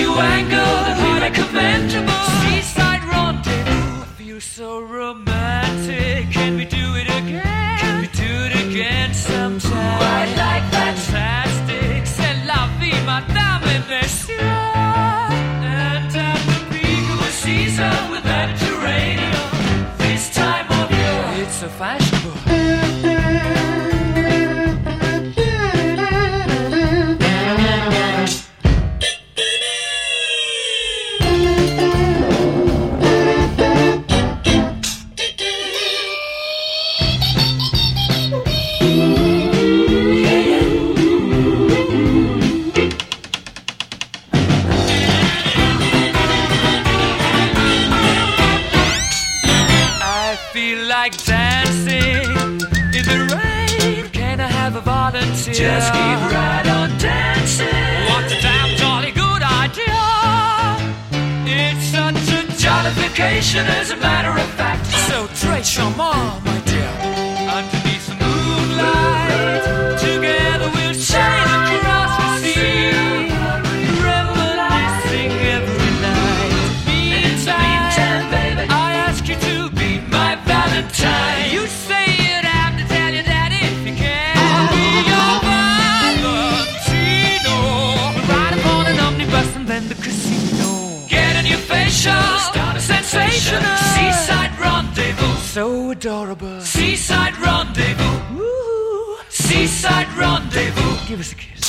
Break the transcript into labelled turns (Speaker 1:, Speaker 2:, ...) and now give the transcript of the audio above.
Speaker 1: new angle that we recommend. Seaside rendezvous. I feel so romantic. Can we do it again? Can we do it again sometime? I like that. fantastic. C'est la vie, madame et messieurs. And at the peak of the season with Mediterranean, this time of year, it's so fashionable. Like dancing in the rain. Can I have a volunteer? Just keep right on dancing. What a damn jolly good idea! It's such a jollification, as a matter of fact. So très charmant, my casino. Get a new facial, start a sensation. Seaside rendezvous, so adorable. Seaside rendezvous. Seaside rendezvous. Give us a kiss.